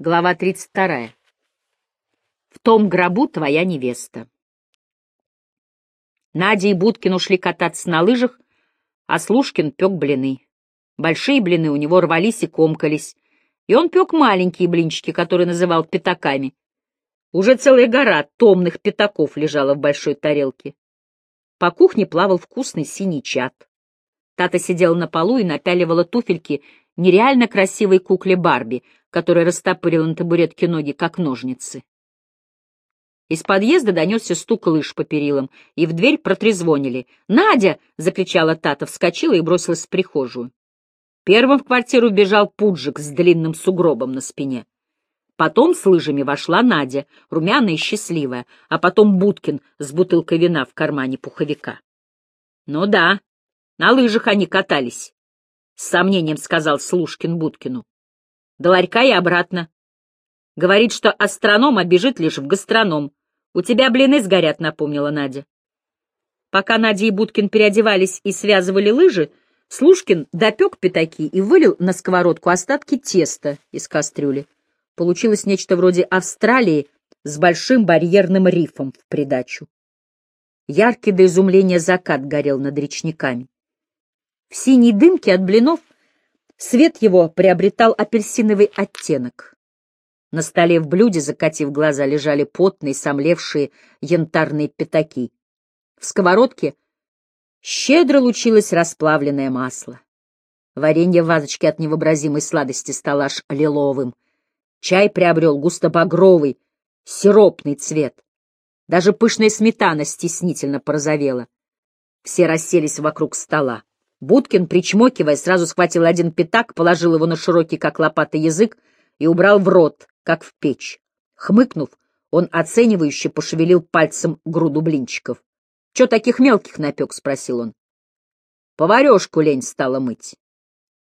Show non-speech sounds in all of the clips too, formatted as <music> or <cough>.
Глава 32. В том гробу твоя невеста. Надя и Будкин ушли кататься на лыжах, а Слушкин пек блины. Большие блины у него рвались и комкались, и он пек маленькие блинчики, которые называл пятаками. Уже целая гора томных пятаков лежала в большой тарелке. По кухне плавал вкусный синий чад. Тата сидела на полу и напяливала туфельки нереально красивой кукле Барби, которая растопырила на табуретке ноги, как ножницы. Из подъезда донесся стук лыж по перилам, и в дверь протрезвонили. «Надя!» — закричала Тата, вскочила и бросилась в прихожую. Первым в квартиру бежал Пуджик с длинным сугробом на спине. Потом с лыжами вошла Надя, румяная и счастливая, а потом Будкин с бутылкой вина в кармане пуховика. — Ну да, на лыжах они катались, — с сомнением сказал Слушкин Будкину до ларька и обратно. Говорит, что астроном обежит лишь в гастроном. У тебя блины сгорят, напомнила Надя. Пока Надя и Будкин переодевались и связывали лыжи, Слушкин допек пятаки и вылил на сковородку остатки теста из кастрюли. Получилось нечто вроде Австралии с большим барьерным рифом в придачу. Яркий до изумления закат горел над речниками. В синей дымке от блинов Свет его приобретал апельсиновый оттенок. На столе в блюде, закатив глаза, лежали потные, сомлевшие янтарные пятаки. В сковородке щедро лучилось расплавленное масло. Варенье в вазочке от невообразимой сладости стало аж лиловым. Чай приобрел густо-багровый, сиропный цвет. Даже пышная сметана стеснительно порозовела. Все расселись вокруг стола. Будкин, причмокивая, сразу схватил один пятак, положил его на широкий, как лопата, язык и убрал в рот, как в печь. Хмыкнув, он оценивающе пошевелил пальцем груду блинчиков. — Чё таких мелких напек? — спросил он. — Поварешку лень стала мыть.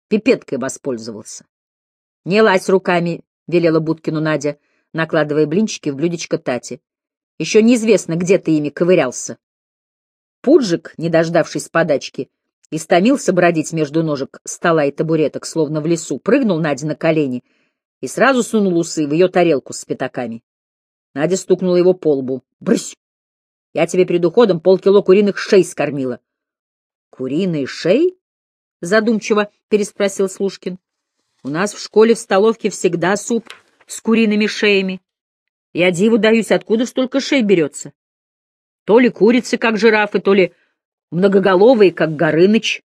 Пипеткой воспользовался. — Не лазь руками, — велела Будкину Надя, накладывая блинчики в блюдечко Тати. — Еще неизвестно, где ты ими ковырялся. Пуджик, не дождавшись подачки, — истомился бродить между ножек стола и табуреток, словно в лесу, прыгнул Наде на колени и сразу сунул усы в ее тарелку с пятаками. Надя стукнула его по лбу. «Брысь! Я тебе перед уходом полкило куриных шей скормила». «Куриные шеи?» — задумчиво переспросил Слушкин. «У нас в школе в столовке всегда суп с куриными шеями. Я диву даюсь, откуда столько шей берется. То ли курицы, как жирафы, то ли многоголовые, как Горыныч.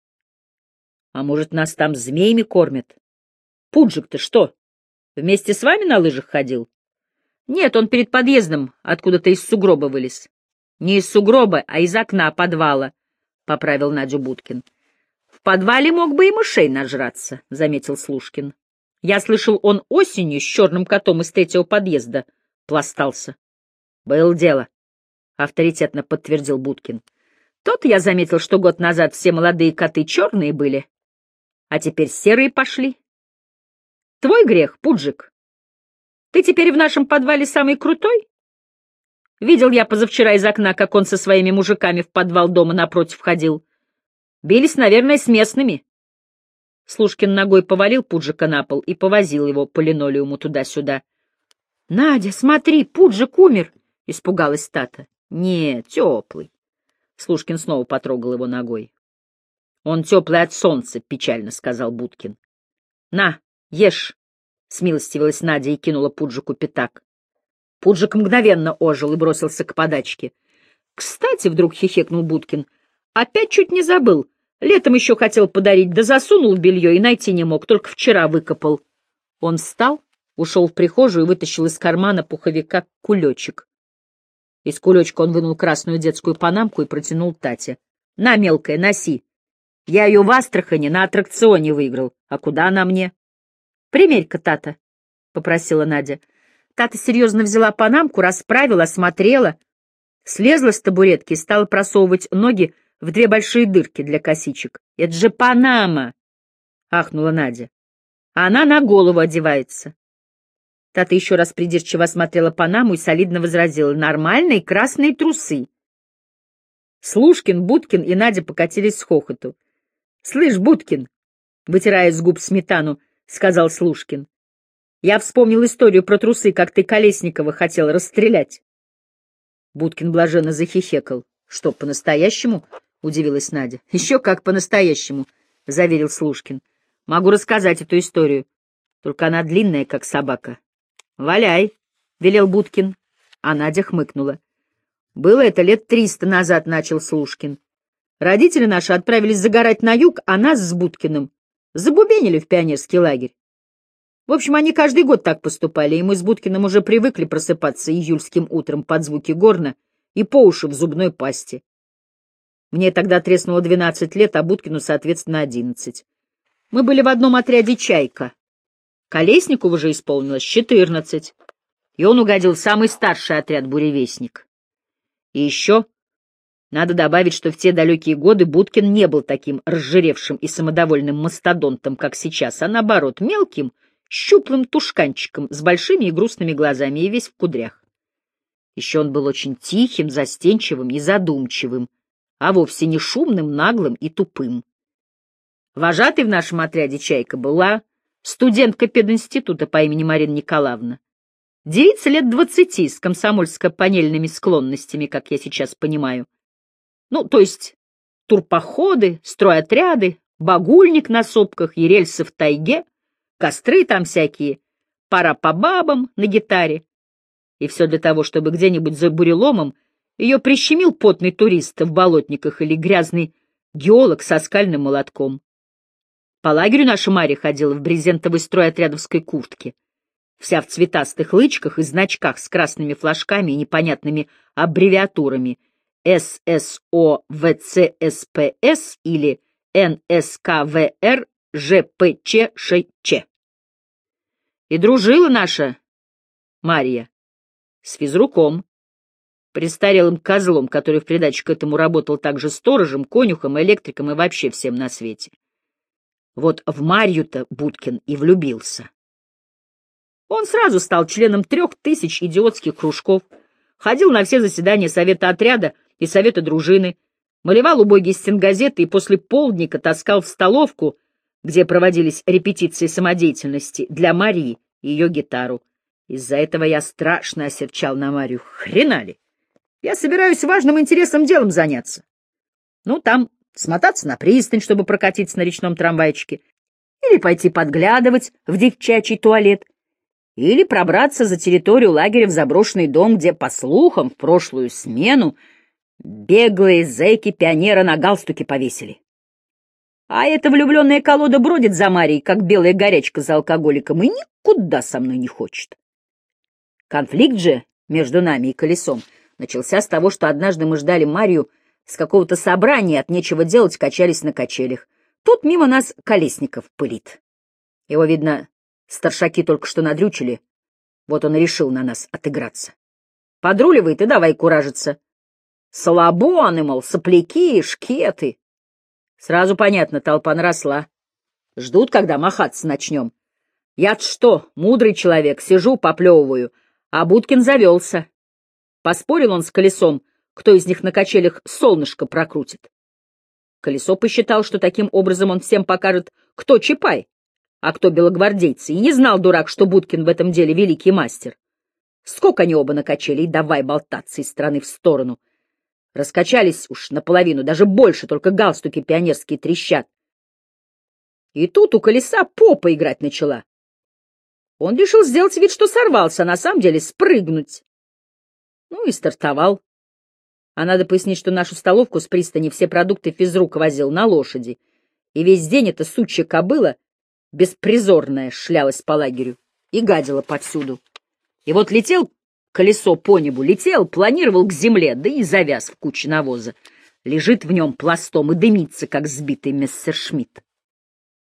А может, нас там змеями кормят? Пуджик-то что, вместе с вами на лыжах ходил? Нет, он перед подъездом откуда-то из сугроба вылез. Не из сугроба, а из окна подвала, — поправил Надю Будкин. В подвале мог бы и мышей нажраться, — заметил Слушкин. Я слышал, он осенью с черным котом из третьего подъезда пластался. — Был дело, — авторитетно подтвердил Будкин. Тот я заметил, что год назад все молодые коты черные были, а теперь серые пошли. Твой грех, Пуджик. Ты теперь в нашем подвале самый крутой? Видел я позавчера из окна, как он со своими мужиками в подвал дома напротив ходил. Бились, наверное, с местными. Слушкин ногой повалил Пуджика на пол и повозил его по линолеуму туда-сюда. — Надя, смотри, Пуджик умер! — испугалась Тата. — Не, теплый. Слушкин снова потрогал его ногой. — Он теплый от солнца, — печально сказал Будкин. — На, ешь, — смилостивилась Надя и кинула Пуджику пятак. Пуджик мгновенно ожил и бросился к подачке. — Кстати, — вдруг хихекнул Будкин, — опять чуть не забыл. Летом еще хотел подарить, да засунул белье и найти не мог, только вчера выкопал. Он встал, ушел в прихожую и вытащил из кармана пуховика кулечек. Из кулечка он вынул красную детскую панамку и протянул Тате. — На, мелкая, носи. Я ее в Астрахани на аттракционе выиграл. А куда она мне? — Примерь-ка, Тата, — попросила Надя. Тата серьезно взяла панамку, расправила, осмотрела, слезла с табуретки и стала просовывать ноги в две большие дырки для косичек. — Это же панама! — ахнула Надя. — Она на голову одевается. Тата еще раз придирчиво осмотрела Панаму и солидно возразила. «Нормальные красные трусы». Слушкин, Будкин и Надя покатились с хохоту. «Слышь, Будкин!» — вытирая с губ сметану, сказал Слушкин. Я вспомнил историю про трусы, как ты Колесникова хотел расстрелять. Будкин блаженно захихекал. — Что, по-настоящему? — удивилась Надя. — Еще как по-настоящему, — заверил Слушкин. — Могу рассказать эту историю. Только она длинная, как собака. — Валяй, — велел Будкин. А Надя хмыкнула. — Было это лет триста назад, — начал Слушкин. Родители наши отправились загорать на юг, а нас с Будкиным забубенили в пионерский лагерь. В общем, они каждый год так поступали, и мы с Будкиным уже привыкли просыпаться июльским утром под звуки горна и по уши в зубной пасти. Мне тогда треснуло двенадцать лет, а Будкину, соответственно, одиннадцать. Мы были в одном отряде «Чайка». Колеснику уже исполнилось четырнадцать, и он угодил самый старший отряд «Буревестник». И еще надо добавить, что в те далекие годы Будкин не был таким разжиревшим и самодовольным мастодонтом, как сейчас, а наоборот, мелким, щуплым тушканчиком с большими и грустными глазами и весь в кудрях. Еще он был очень тихим, застенчивым и задумчивым, а вовсе не шумным, наглым и тупым. Вожатой в нашем отряде «Чайка» была студентка пединститута по имени Марина Николаевна. Девица лет двадцати с комсомольско-панельными склонностями, как я сейчас понимаю. Ну, то есть турпоходы, стройотряды, багульник на сопках и рельсы в тайге, костры там всякие, пара по бабам на гитаре. И все для того, чтобы где-нибудь за буреломом ее прищемил потный турист в болотниках или грязный геолог со скальным молотком. По лагерю наша Марья ходила в брезентовой стройотрядовской куртке, вся в цветастых лычках и значках с красными флажками и непонятными аббревиатурами — ССОВЦСПС или НСКВР ЖПЧШЧ. И дружила наша Мария с физруком, престарелым козлом, который в придачу к этому работал также сторожем, конюхом, электриком и вообще всем на свете. Вот в Марью-то Будкин и влюбился. Он сразу стал членом трех тысяч идиотских кружков, ходил на все заседания совета отряда и совета дружины, малевал убогие стенгазеты и после полдника таскал в столовку, где проводились репетиции самодеятельности, для Марии ее гитару. Из-за этого я страшно осерчал на Марию. Хрена ли? Я собираюсь важным интересным делом заняться. Ну, там смотаться на пристань, чтобы прокатиться на речном трамвайчике, или пойти подглядывать в девчачий туалет, или пробраться за территорию лагеря в заброшенный дом, где, по слухам, в прошлую смену Беглые зэки пионера на галстуке повесили. А эта влюбленная колода бродит за Марией, как белая горячка за алкоголиком, и никуда со мной не хочет. Конфликт же между нами и колесом начался с того, что однажды мы ждали Марию с какого-то собрания, от нечего делать качались на качелях. Тут мимо нас Колесников пылит. Его, видно, старшаки только что надрючили. Вот он и решил на нас отыграться. Подруливает и давай куражиться. Слабоны, мол, сопляки, шкеты. Сразу понятно, толпа наросла. Ждут, когда махаться начнем. я что, мудрый человек, сижу, поплевываю, а Будкин завелся. Поспорил он с колесом, кто из них на качелях солнышко прокрутит. Колесо посчитал, что таким образом он всем покажет, кто Чапай, а кто белогвардейцы, и не знал дурак, что Будкин в этом деле великий мастер. Сколько они оба накачали, и давай болтаться из стороны в сторону — Раскачались уж наполовину, даже больше, только галстуки пионерские трещат. И тут у колеса попа играть начала. Он решил сделать вид, что сорвался, а на самом деле спрыгнуть. Ну и стартовал. А надо пояснить, что нашу столовку с пристани все продукты физрук возил на лошади. И весь день эта сучья кобыла, беспризорная, шлялась по лагерю и гадила повсюду. И вот летел Колесо по небу летел, планировал к земле, да и завяз в куче навоза. Лежит в нем пластом и дымится, как сбитый мессершмитт.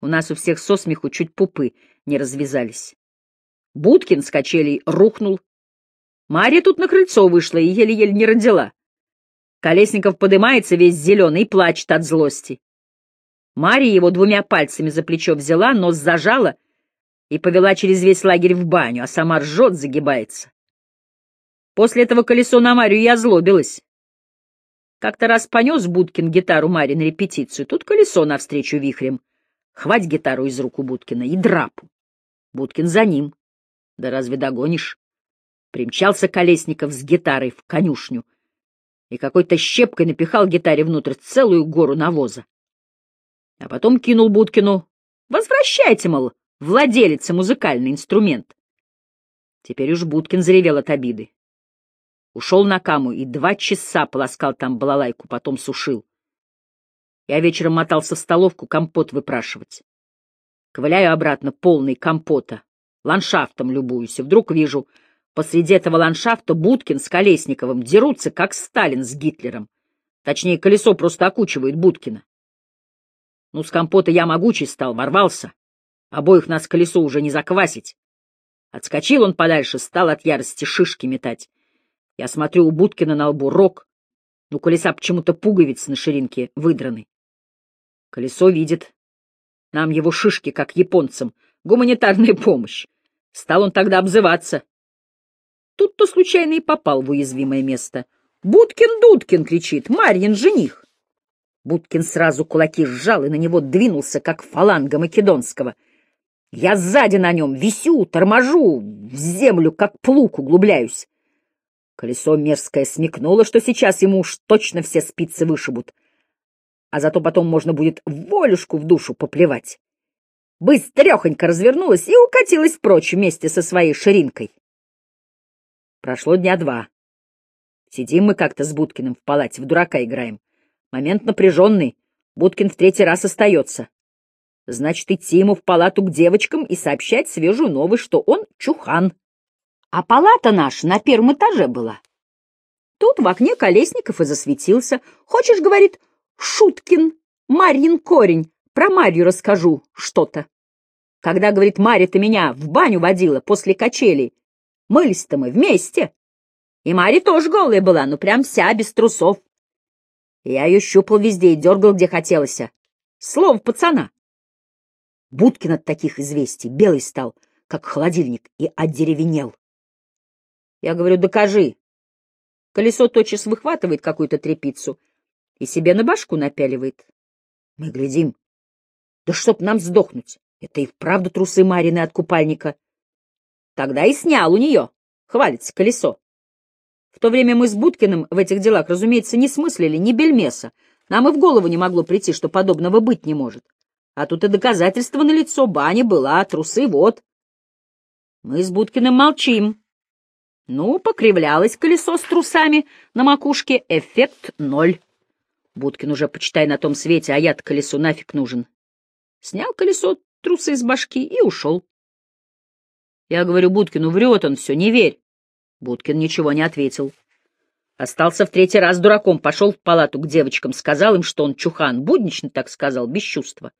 У нас у всех со смеху чуть пупы не развязались. Будкин с качелей рухнул. Марья тут на крыльцо вышла и еле-еле не родила. Колесников подымается весь зеленый и плачет от злости. Марья его двумя пальцами за плечо взяла, нос зажала и повела через весь лагерь в баню, а сама ржет, загибается. После этого колесо на Марию я злобилась. Как-то раз понес Будкин гитару Маре на репетицию, тут колесо навстречу вихрем. Хвать гитару из рук у Будкина и драпу. Будкин за ним. Да разве догонишь? Примчался Колесников с гитарой в конюшню и какой-то щепкой напихал гитаре внутрь целую гору навоза. А потом кинул Будкину. «Возвращайте, мол, владелице музыкальный инструмент». Теперь уж Будкин заревел от обиды. Ушел на каму и два часа полоскал там балалайку, потом сушил. Я вечером мотался в столовку компот выпрашивать. Ковыляю обратно, полный компота. Ландшафтом любуюсь, и вдруг вижу, посреди этого ландшафта Будкин с Колесниковым дерутся, как Сталин с Гитлером. Точнее, колесо просто окучивает Будкина. Ну, с компота я могучий стал, ворвался. Обоих нас колесо уже не заквасить. Отскочил он подальше, стал от ярости шишки метать. Я смотрю, у Будкина на лбу рог, у колеса почему-то пуговицы на ширинке выдраны. Колесо видит. Нам его шишки, как японцам, гуманитарная <laughs> помощь. Стал он тогда обзываться. Тут-то случайно и попал в уязвимое место. «Будкин-Дудкин!» — кричит. «Марьин жених!» Будкин сразу кулаки сжал и на него двинулся, как фаланга македонского. Я сзади на нем висю, торможу, в землю, как плуг углубляюсь. Колесо мерзкое смекнуло, что сейчас ему уж точно все спицы вышибут, а зато потом можно будет волюшку в душу поплевать. Быстрехонько развернулась и укатилась прочь вместе со своей ширинкой. Прошло дня два. Сидим мы как-то с Будкиным в палате, в дурака играем. Момент напряженный. Будкин в третий раз остается. Значит, идти ему в палату к девочкам и сообщать свежую новость, что он чухан. А палата наша на первом этаже была. Тут в окне Колесников и засветился. Хочешь, говорит, Шуткин, Марьин корень, про Марью расскажу что-то. Когда, говорит, Марья-то меня в баню водила после качелей, мылись-то мы вместе. И Марья тоже голая была, ну прям вся, без трусов. Я ее щупал везде и дергал, где хотелось. Слово пацана. Будкин от таких известий белый стал, как холодильник, и одеревенел. Я говорю, докажи. Колесо тотчас выхватывает какую-то трепицу и себе на башку напяливает. Мы глядим. Да чтоб нам сдохнуть. Это и вправду трусы Марины от купальника. Тогда и снял у нее. Хвалится колесо. В то время мы с Будкиным в этих делах, разумеется, не смыслили ни бельмеса. Нам и в голову не могло прийти, что подобного быть не может. А тут и доказательство на лицо баня была, трусы вот. Мы с Будкиным молчим. Ну, покривлялось колесо с трусами на макушке, эффект ноль. Будкин уже, почитай, на том свете, а я-то колесу нафиг нужен. Снял колесо, трусы из башки и ушел. Я говорю Будкину, врет он все, не верь. Будкин ничего не ответил. Остался в третий раз дураком, пошел в палату к девочкам, сказал им, что он чухан, буднично так сказал, без чувства.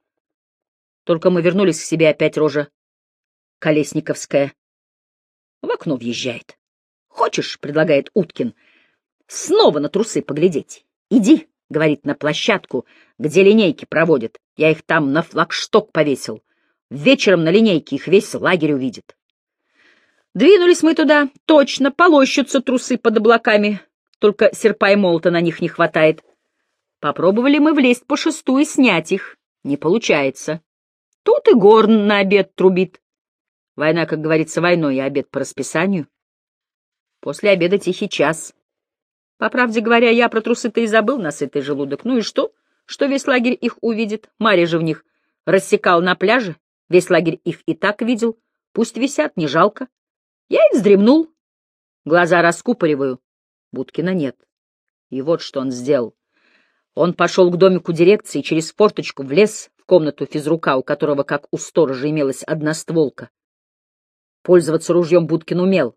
Только мы вернулись к себе опять рожа Колесниковская. В окно въезжает. Хочешь, — предлагает Уткин, — снова на трусы поглядеть? Иди, — говорит, — на площадку, где линейки проводят. Я их там на флагшток повесил. Вечером на линейке их весь лагерь увидит. Двинулись мы туда, точно, полощутся трусы под облаками, только серпа и молота на них не хватает. Попробовали мы влезть по шесту и снять их. Не получается. Тут и горн на обед трубит. Война, как говорится, войной, а обед по расписанию. После обеда тихий час. По правде говоря, я про трусы-то и забыл на сытый желудок. Ну и что? Что весь лагерь их увидит? Марья же в них рассекал на пляже. Весь лагерь их и так видел. Пусть висят, не жалко. Я и вздремнул. Глаза раскупориваю. Будкина нет. И вот что он сделал. Он пошел к домику дирекции, через форточку влез в комнату физрука, у которого, как у сторожа, имелась одна стволка. Пользоваться ружьем Будкин умел.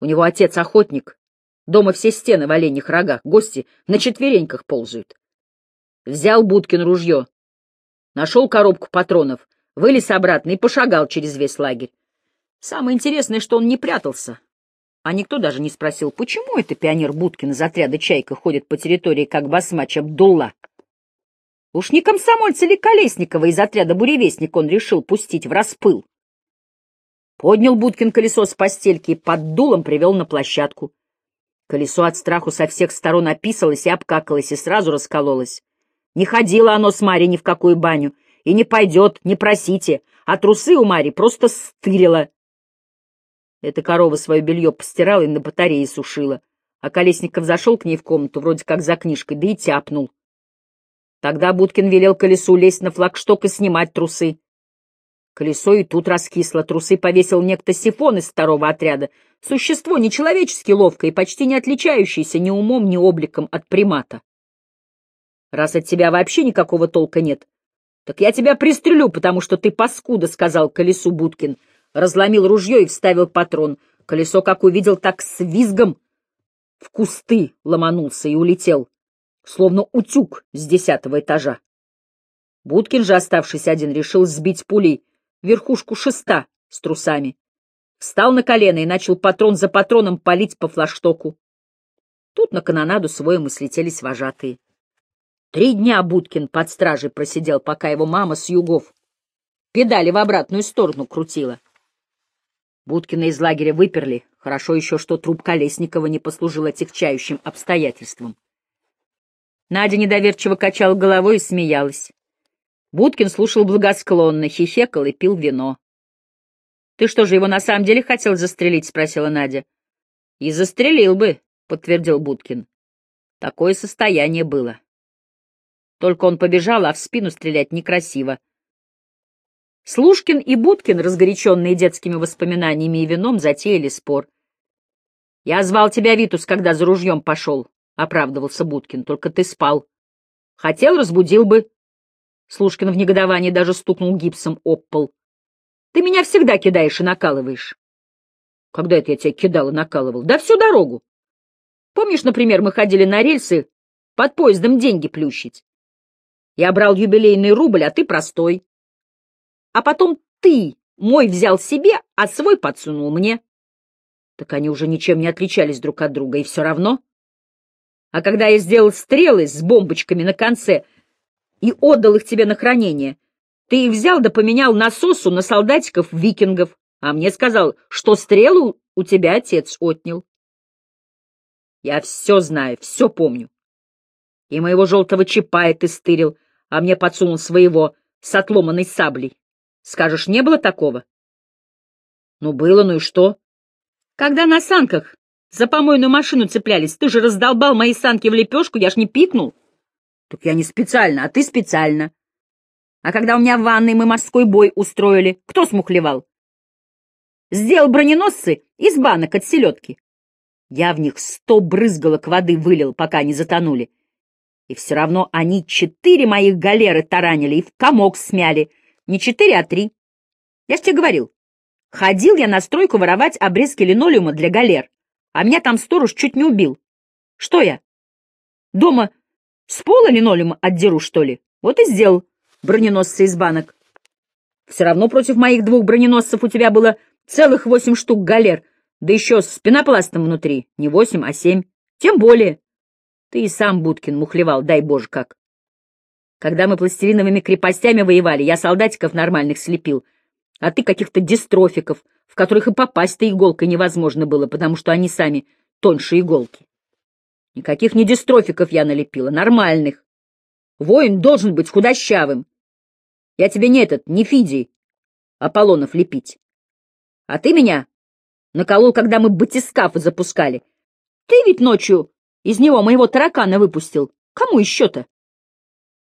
У него отец охотник. Дома все стены в оленьих рогах, гости на четвереньках ползают. Взял Будкин ружье, нашел коробку патронов, вылез обратно и пошагал через весь лагерь. Самое интересное, что он не прятался, а никто даже не спросил, почему это пионер Будкин из отряда «Чайка» ходит по территории, как басмач Абдулла. Уж не комсомольца ли Колесникова из отряда «Буревестник» он решил пустить в распыл? Поднял Будкин колесо с постельки и под дулом привел на площадку. Колесо от страху со всех сторон описалось и обкакалось, и сразу раскололось. Не ходило оно с Марей ни в какую баню, и не пойдет, не просите, а трусы у Мари просто стырило. Эта корова свое белье постирала и на батарее сушила, а Колесников зашел к ней в комнату, вроде как за книжкой, да и тяпнул. Тогда Будкин велел колесу лезть на флагшток и снимать трусы. Колесо и тут раскисло, трусы повесил некто сифон из второго отряда, существо нечеловечески ловкое и почти не отличающееся ни умом, ни обликом от примата. Раз от тебя вообще никакого толка нет, так я тебя пристрелю, потому что ты паскуда, — сказал колесу Будкин. Разломил ружье и вставил патрон. Колесо, как увидел, так с визгом в кусты ломанулся и улетел, словно утюг с десятого этажа. Будкин же, оставшись один, решил сбить пулей верхушку шеста с трусами. Встал на колено и начал патрон за патроном палить по флаштоку. Тут на канонаду своему слетелись вожатые. Три дня Будкин под стражей просидел, пока его мама с югов педали в обратную сторону крутила. Будкина из лагеря выперли. Хорошо еще, что труп Колесникова не послужил отягчающим обстоятельством. Надя недоверчиво качала головой и смеялась. Будкин слушал благосклонно, хихекал и пил вино. — Ты что же, его на самом деле хотел застрелить? — спросила Надя. — И застрелил бы, — подтвердил Будкин. Такое состояние было. Только он побежал, а в спину стрелять некрасиво. Слушкин и Будкин, разгоряченные детскими воспоминаниями и вином, затеяли спор. — Я звал тебя, Витус, когда за ружьем пошел, — оправдывался Будкин, — только ты спал. Хотел, разбудил бы. Слушкин в негодовании даже стукнул гипсом об пол. — Ты меня всегда кидаешь и накалываешь. — Когда это я тебя кидал и накалывал? Да всю дорогу. Помнишь, например, мы ходили на рельсы под поездом деньги плющить? Я брал юбилейный рубль, а ты простой. А потом ты мой взял себе, а свой подсунул мне. Так они уже ничем не отличались друг от друга, и все равно. А когда я сделал стрелы с бомбочками на конце, и отдал их тебе на хранение. Ты их взял да поменял насосу на солдатиков-викингов, а мне сказал, что стрелу у тебя отец отнял. Я все знаю, все помню. И моего желтого чапая ты стырил, а мне подсунул своего с отломанной саблей. Скажешь, не было такого? Ну, было, ну и что? Когда на санках за помойную машину цеплялись, ты же раздолбал мои санки в лепешку, я ж не пикнул. Так я не специально, а ты специально. А когда у меня в ванной мы морской бой устроили, кто смухлевал? Сделал броненосцы из банок от селедки. Я в них сто брызгалок воды вылил, пока они затонули. И все равно они четыре моих галеры таранили и в комок смяли. Не четыре, а три. Я ж тебе говорил, ходил я на стройку воровать обрезки линолеума для галер, а меня там сторож чуть не убил. Что я? Дома с пола линолеум отдеру, что ли? Вот и сделал броненосцы из банок. Все равно против моих двух броненосцев у тебя было целых восемь штук галер, да еще с пенопластом внутри. Не восемь, а семь. Тем более. Ты и сам, Будкин, мухлевал, дай боже как. Когда мы пластилиновыми крепостями воевали, я солдатиков нормальных слепил, а ты каких-то дистрофиков, в которых и попасть-то иголкой невозможно было, потому что они сами тоньше иголки. Никаких не дистрофиков я налепила, нормальных. Воин должен быть худощавым. Я тебе не этот, не Фидий, Аполлонов лепить. А ты меня наколол, когда мы батискафы запускали. Ты ведь ночью из него моего таракана выпустил. Кому еще-то?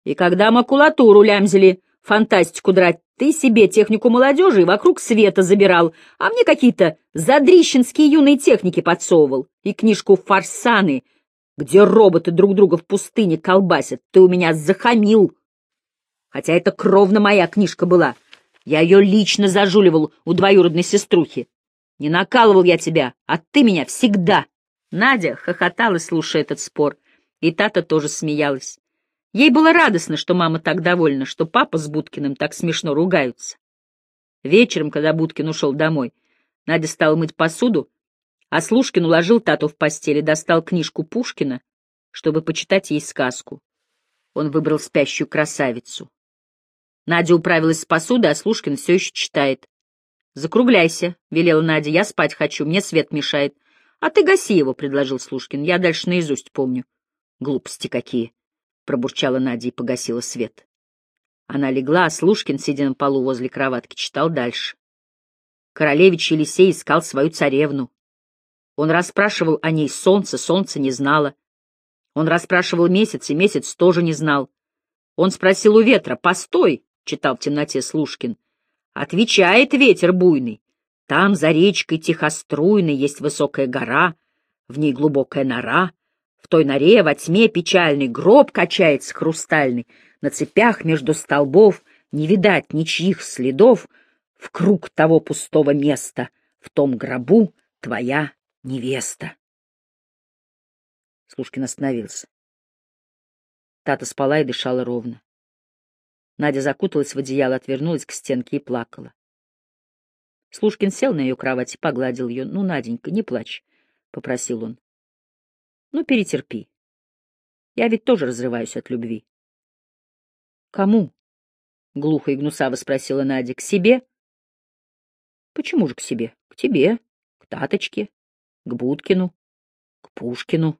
И когда макулатуру лямзили, фантастику драть, ты себе технику молодежи и вокруг света забирал, а мне какие-то задрищенские юные техники подсовывал и книжку «Фарсаны», где роботы друг друга в пустыне колбасят, ты у меня захамил. Хотя это кровно моя книжка была. Я ее лично зажуливал у двоюродной сеструхи. Не накалывал я тебя, а ты меня всегда. Надя хохотала, слушая этот спор, и Тата тоже смеялась. Ей было радостно, что мама так довольна, что папа с Будкиным так смешно ругаются. Вечером, когда Будкин ушел домой, Надя стала мыть посуду, а Слушкин уложил Тату в постели, достал книжку Пушкина, чтобы почитать ей сказку. Он выбрал спящую красавицу. Надя управилась с посудой, а Слушкин все еще читает. «Закругляйся», — велела Надя, — «я спать хочу, мне свет мешает». «А ты гаси его», — предложил Слушкин, — «я дальше наизусть помню». «Глупости какие», — пробурчала Надя и погасила свет. Она легла, а Слушкин, сидя на полу возле кроватки, читал дальше. Королевич Елисей искал свою царевну. Он расспрашивал о ней солнце, солнце не знало. Он расспрашивал месяц, и месяц тоже не знал. Он спросил у ветра, «Постой!» — читал в темноте Слушкин. Отвечает ветер буйный. Там за речкой тихоструйной есть высокая гора, в ней глубокая нора. Той норе во тьме печальный гроб качается хрустальный, на цепях между столбов не видать ничьих следов, в круг того пустого места, в том гробу твоя невеста. Слушкин остановился. Тата спала и дышала ровно. Надя закуталась в одеяло, отвернулась к стенке и плакала. Слушкин сел на ее кровать и погладил ее. — Ну, Наденька, не плачь, — попросил он. — Ну, перетерпи. Я ведь тоже разрываюсь от любви. — Кому? — глухо и гнусаво спросила Надя. — К себе? — Почему же к себе? — К тебе, к Таточке, к Будкину, к Пушкину.